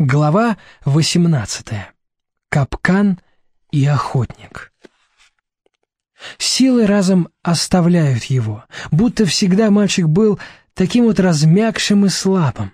Глава 18. Капкан и охотник. Силы разом оставляют его, будто всегда мальчик был таким вот размягшим и слабым.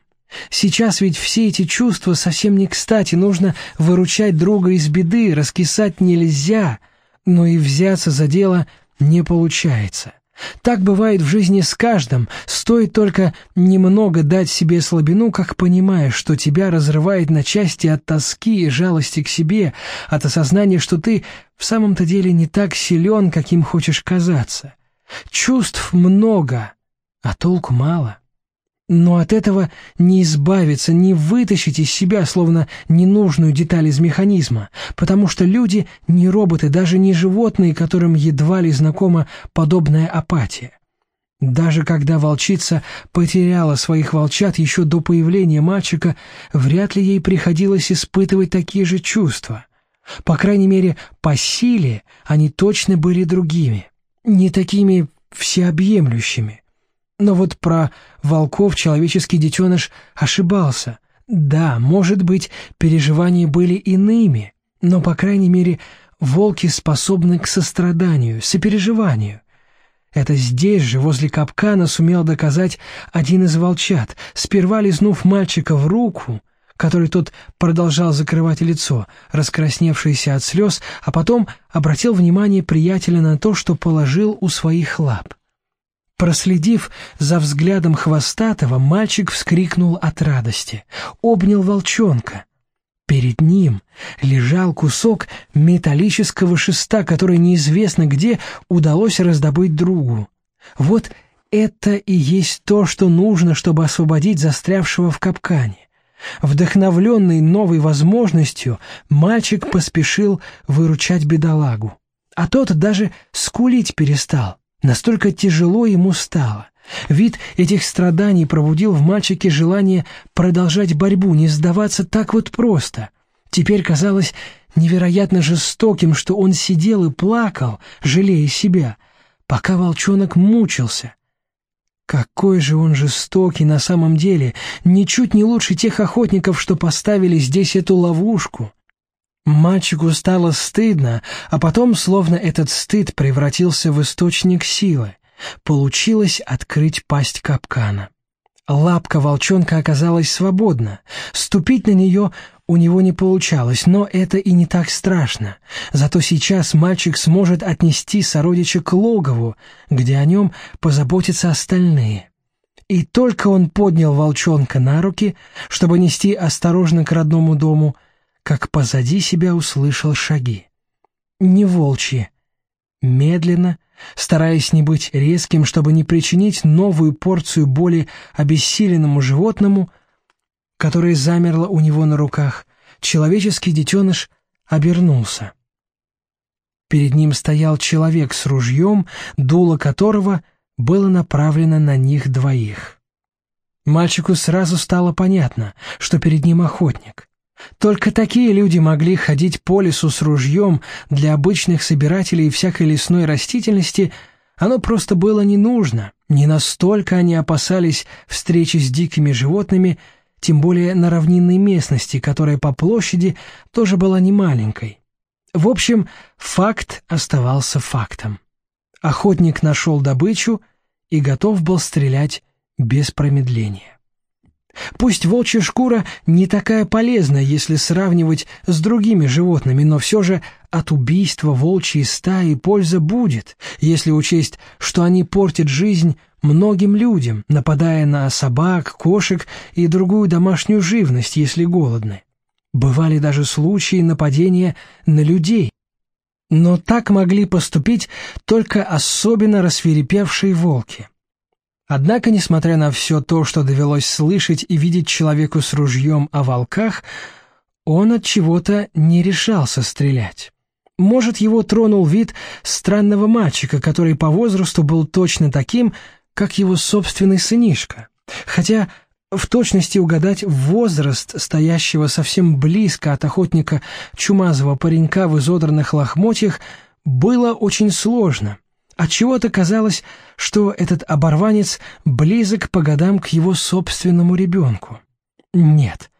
Сейчас ведь все эти чувства совсем не кстати, нужно выручать друга из беды, раскисать нельзя, но и взяться за дело не получается. Так бывает в жизни с каждым, стоит только немного дать себе слабину, как понимаешь, что тебя разрывает на части от тоски и жалости к себе, от осознания, что ты в самом-то деле не так силен, каким хочешь казаться. Чувств много, а толку мало. Но от этого не избавиться, не вытащить из себя, словно ненужную деталь из механизма, потому что люди не роботы, даже не животные, которым едва ли знакома подобная апатия. Даже когда волчица потеряла своих волчат еще до появления мальчика, вряд ли ей приходилось испытывать такие же чувства. По крайней мере, по силе они точно были другими, не такими всеобъемлющими. Но вот про волков человеческий детеныш ошибался. Да, может быть, переживания были иными, но, по крайней мере, волки способны к состраданию, сопереживанию. Это здесь же, возле капкана, сумел доказать один из волчат, сперва лизнув мальчика в руку, который тот продолжал закрывать лицо, раскрасневшееся от слез, а потом обратил внимание приятеля на то, что положил у своих лап. Проследив за взглядом хвостатого, мальчик вскрикнул от радости, обнял волчонка. Перед ним лежал кусок металлического шеста, который неизвестно где удалось раздобыть другу. Вот это и есть то, что нужно, чтобы освободить застрявшего в капкане. Вдохновленный новой возможностью, мальчик поспешил выручать бедолагу. А тот даже скулить перестал. Настолько тяжело ему стало. Вид этих страданий пробудил в мальчике желание продолжать борьбу, не сдаваться так вот просто. Теперь казалось невероятно жестоким, что он сидел и плакал, жалея себя, пока волчонок мучился. Какой же он жестокий на самом деле, ничуть не лучше тех охотников, что поставили здесь эту ловушку. Мальчику стало стыдно, а потом, словно этот стыд превратился в источник силы, получилось открыть пасть капкана. Лапка волчонка оказалась свободна. Ступить на нее у него не получалось, но это и не так страшно. Зато сейчас мальчик сможет отнести сородича к логову, где о нем позаботятся остальные. И только он поднял волчонка на руки, чтобы нести осторожно к родному дому, как позади себя услышал шаги. Не волчьи. Медленно, стараясь не быть резким, чтобы не причинить новую порцию боли обессиленному животному, которое замерло у него на руках, человеческий детеныш обернулся. Перед ним стоял человек с ружьем, дуло которого было направлено на них двоих. Мальчику сразу стало понятно, что перед ним охотник. Только такие люди могли ходить по лесу с ружьем, для обычных собирателей всякой лесной растительности оно просто было не нужно, не настолько они опасались встречи с дикими животными, тем более на равнинной местности, которая по площади тоже была не маленькой. В общем, факт оставался фактом. Охотник нашел добычу и готов был стрелять без промедления. Пусть волчья шкура не такая полезная, если сравнивать с другими животными, но все же от убийства волчьей стаи польза будет, если учесть, что они портят жизнь многим людям, нападая на собак, кошек и другую домашнюю живность, если голодны. Бывали даже случаи нападения на людей. Но так могли поступить только особенно рассверепевшие волки. Однако, несмотря на все то, что довелось слышать и видеть человеку с ружьем о волках, он от чего-то не решался стрелять. Может, его тронул вид странного мальчика, который по возрасту был точно таким, как его собственный сынишка. Хотя в точности угадать возраст стоящего совсем близко от охотника чумазого паренька в изодранных лохмотьях было очень сложно — Отчего-то казалось, что этот оборванец близок по годам к его собственному ребенку. Нет,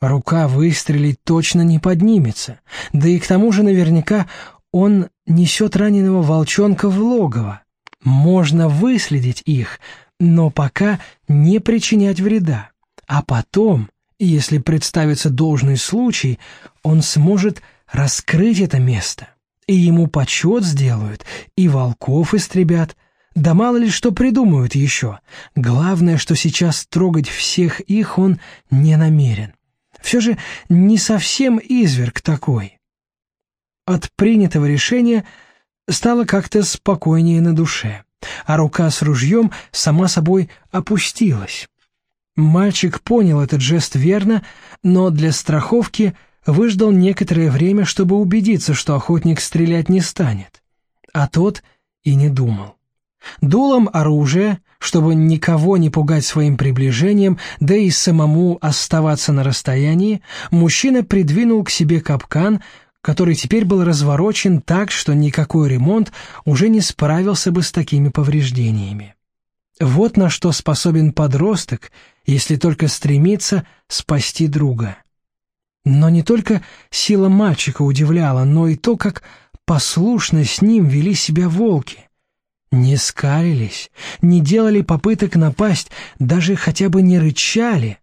Рука выстрелить точно не поднимется, да и к тому же наверняка он несет раненого волчонка в логово. Можно выследить их, но пока не причинять вреда. А потом, если представится должный случай, он сможет раскрыть это место. И ему почет сделают, и волков истребят. Да мало ли что придумают еще. Главное, что сейчас трогать всех их он не намерен. Все же не совсем изверг такой. От принятого решения стало как-то спокойнее на душе, а рука с ружьем сама собой опустилась. Мальчик понял этот жест верно, но для страховки выждал некоторое время, чтобы убедиться, что охотник стрелять не станет. А тот и не думал. Дулом оружия чтобы никого не пугать своим приближением, да и самому оставаться на расстоянии, мужчина придвинул к себе капкан, который теперь был разворочен так, что никакой ремонт уже не справился бы с такими повреждениями. Вот на что способен подросток, если только стремится спасти друга. Но не только сила мальчика удивляла, но и то, как послушно с ним вели себя волки. Не скалились, не делали попыток напасть, даже хотя бы не рычали.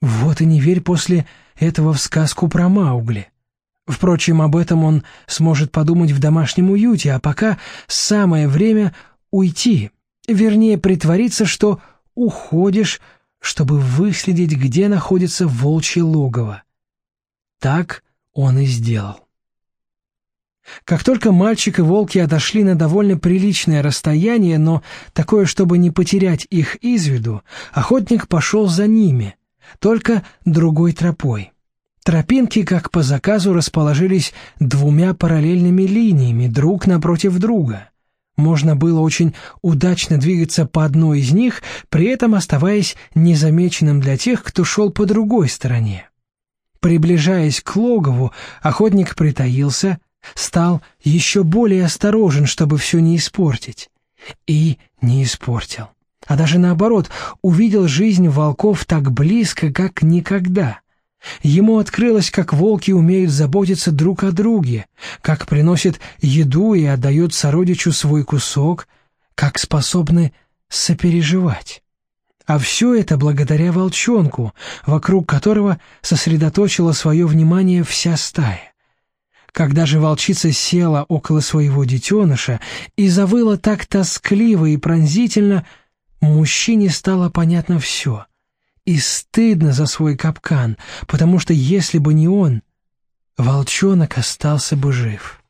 Вот и не верь после этого в сказку про Маугли. Впрочем, об этом он сможет подумать в домашнем уюте, а пока самое время уйти, вернее, притвориться, что уходишь, чтобы выследить, где находится волчье логово. Так он и сделал. Как только мальчик и волки отошли на довольно приличное расстояние, но такое, чтобы не потерять их из виду, охотник пошел за ними, только другой тропой. Тропинки, как по заказу, расположились двумя параллельными линиями, друг напротив друга. Можно было очень удачно двигаться по одной из них, при этом оставаясь незамеченным для тех, кто шел по другой стороне. Приближаясь к логову, охотник притаился, стал еще более осторожен, чтобы все не испортить. И не испортил. А даже наоборот, увидел жизнь волков так близко, как никогда. Ему открылось, как волки умеют заботиться друг о друге, как приносят еду и отдают сородичу свой кусок, как способны сопереживать. А все это благодаря волчонку, вокруг которого сосредоточила свое внимание вся стая. Когда же волчица села около своего детеныша и завыла так тоскливо и пронзительно, мужчине стало понятно все. И стыдно за свой капкан, потому что если бы не он, волчонок остался бы жив.